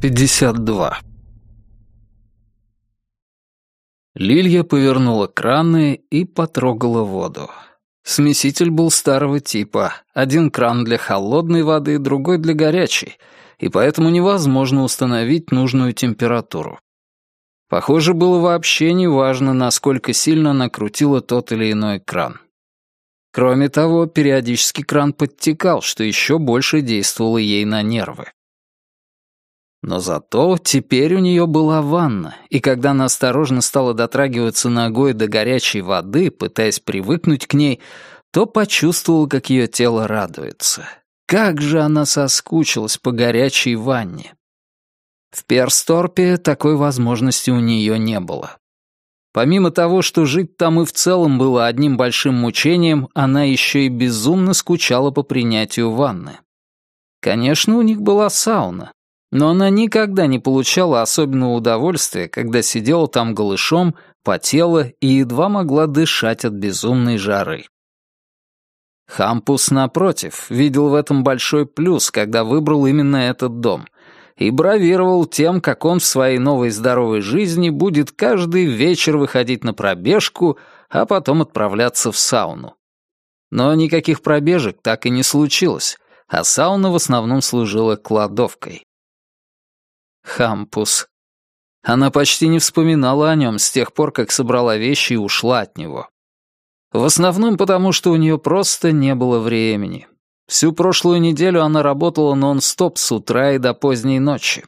52. Лилья повернула краны и потрогала воду. Смеситель был старого типа. Один кран для холодной воды, другой для горячей, и поэтому невозможно установить нужную температуру. Похоже, было вообще неважно, насколько сильно накрутила тот или иной кран. Кроме того, периодически кран подтекал, что еще больше действовало ей на нервы. Но зато теперь у нее была ванна, и когда она осторожно стала дотрагиваться ногой до горячей воды, пытаясь привыкнуть к ней, то почувствовала, как ее тело радуется. Как же она соскучилась по горячей ванне. В Персторпе такой возможности у нее не было. Помимо того, что жить там и в целом было одним большим мучением, она еще и безумно скучала по принятию ванны. Конечно, у них была сауна, но она никогда не получала особенного удовольствия, когда сидела там голышом, потела и едва могла дышать от безумной жары. Хампус, напротив, видел в этом большой плюс, когда выбрал именно этот дом — и бравировал тем, как он в своей новой здоровой жизни будет каждый вечер выходить на пробежку, а потом отправляться в сауну. Но никаких пробежек так и не случилось, а сауна в основном служила кладовкой. Хампус. Она почти не вспоминала о нем с тех пор, как собрала вещи и ушла от него. В основном потому, что у нее просто не было времени. Всю прошлую неделю она работала нон-стоп с утра и до поздней ночи.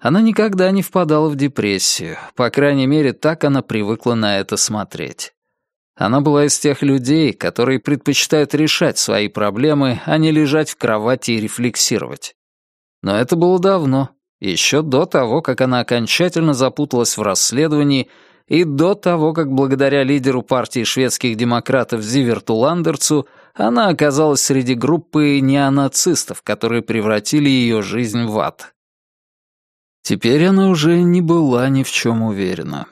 Она никогда не впадала в депрессию, по крайней мере, так она привыкла на это смотреть. Она была из тех людей, которые предпочитают решать свои проблемы, а не лежать в кровати и рефлексировать. Но это было давно, еще до того, как она окончательно запуталась в расследовании и до того, как благодаря лидеру партии шведских демократов Зиверту Ландерцу она оказалась среди группы неонацистов, которые превратили ее жизнь в ад. Теперь она уже не была ни в чем уверена.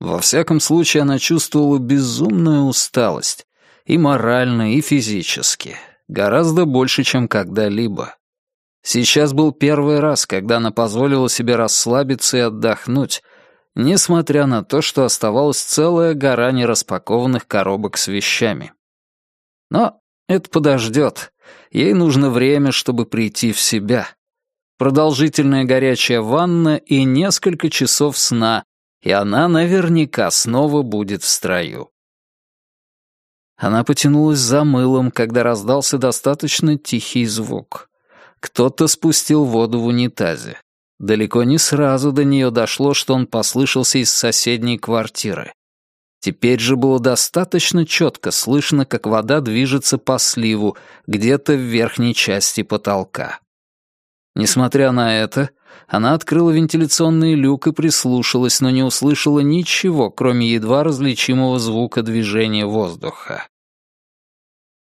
Во всяком случае, она чувствовала безумную усталость, и морально, и физически, гораздо больше, чем когда-либо. Сейчас был первый раз, когда она позволила себе расслабиться и отдохнуть, несмотря на то, что оставалась целая гора нераспакованных коробок с вещами. Но это подождет. Ей нужно время, чтобы прийти в себя. Продолжительная горячая ванна и несколько часов сна, и она наверняка снова будет в строю. Она потянулась за мылом, когда раздался достаточно тихий звук. Кто-то спустил воду в унитазе. Далеко не сразу до нее дошло, что он послышался из соседней квартиры. Теперь же было достаточно четко слышно, как вода движется по сливу, где-то в верхней части потолка. Несмотря на это, она открыла вентиляционный люк и прислушалась, но не услышала ничего, кроме едва различимого звука движения воздуха.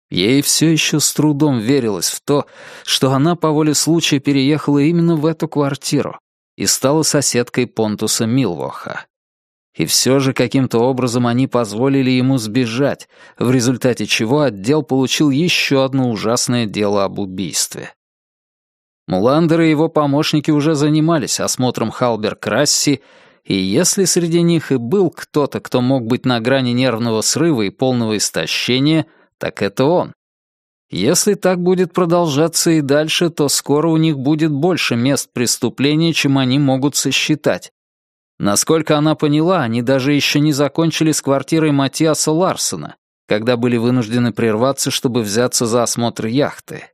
Ей все еще с трудом верилось в то, что она по воле случая переехала именно в эту квартиру и стала соседкой Понтуса Милвоха. И все же каким-то образом они позволили ему сбежать, в результате чего отдел получил еще одно ужасное дело об убийстве. Муландер и его помощники уже занимались осмотром Халбер-Красси, и если среди них и был кто-то, кто мог быть на грани нервного срыва и полного истощения, так это он. Если так будет продолжаться и дальше, то скоро у них будет больше мест преступления, чем они могут сосчитать, Насколько она поняла, они даже еще не закончили с квартирой Матиаса Ларсона, когда были вынуждены прерваться, чтобы взяться за осмотр яхты.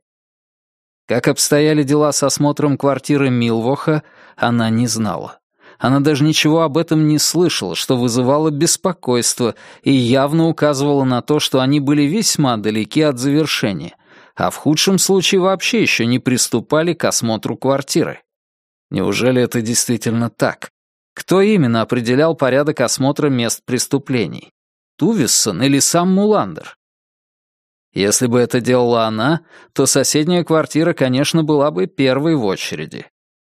Как обстояли дела с осмотром квартиры Милвоха, она не знала. Она даже ничего об этом не слышала, что вызывало беспокойство и явно указывало на то, что они были весьма далеки от завершения, а в худшем случае вообще еще не приступали к осмотру квартиры. Неужели это действительно так? Кто именно определял порядок осмотра мест преступлений? Тувиссон или сам Муландер? Если бы это делала она, то соседняя квартира, конечно, была бы первой в очереди.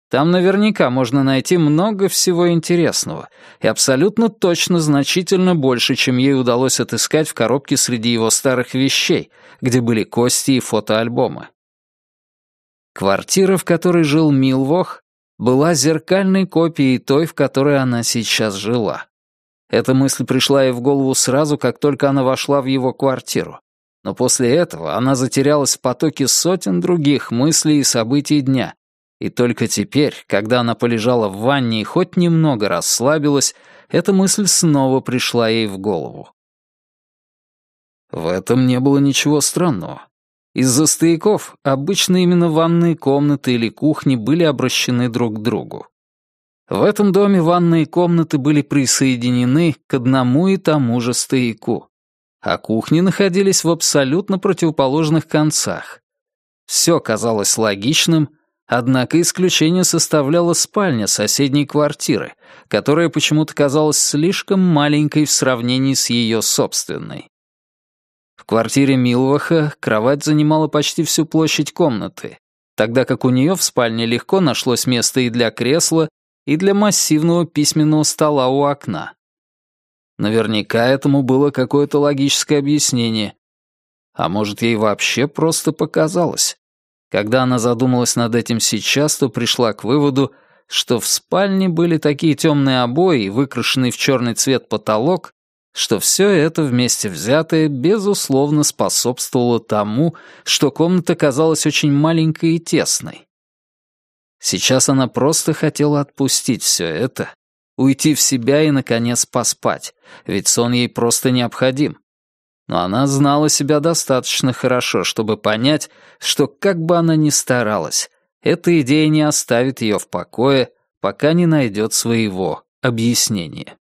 Там наверняка можно найти много всего интересного, и абсолютно точно значительно больше, чем ей удалось отыскать в коробке среди его старых вещей, где были кости и фотоальбомы. Квартира, в которой жил Милвох, была зеркальной копией той, в которой она сейчас жила. Эта мысль пришла ей в голову сразу, как только она вошла в его квартиру. Но после этого она затерялась в потоке сотен других мыслей и событий дня. И только теперь, когда она полежала в ванне и хоть немного расслабилась, эта мысль снова пришла ей в голову. В этом не было ничего странного. Из-за стояков обычно именно ванные комнаты или кухни были обращены друг к другу. В этом доме ванные комнаты были присоединены к одному и тому же стояку, а кухни находились в абсолютно противоположных концах. Все казалось логичным, однако исключение составляла спальня соседней квартиры, которая почему-то казалась слишком маленькой в сравнении с ее собственной. В квартире Милваха кровать занимала почти всю площадь комнаты, тогда как у нее в спальне легко нашлось место и для кресла, и для массивного письменного стола у окна. Наверняка этому было какое-то логическое объяснение. А может, ей вообще просто показалось. Когда она задумалась над этим сейчас, то пришла к выводу, что в спальне были такие темные обои и выкрашенный в черный цвет потолок, что все это вместе взятое безусловно способствовало тому, что комната казалась очень маленькой и тесной. Сейчас она просто хотела отпустить все это, уйти в себя и, наконец, поспать, ведь сон ей просто необходим. Но она знала себя достаточно хорошо, чтобы понять, что как бы она ни старалась, эта идея не оставит ее в покое, пока не найдет своего объяснения.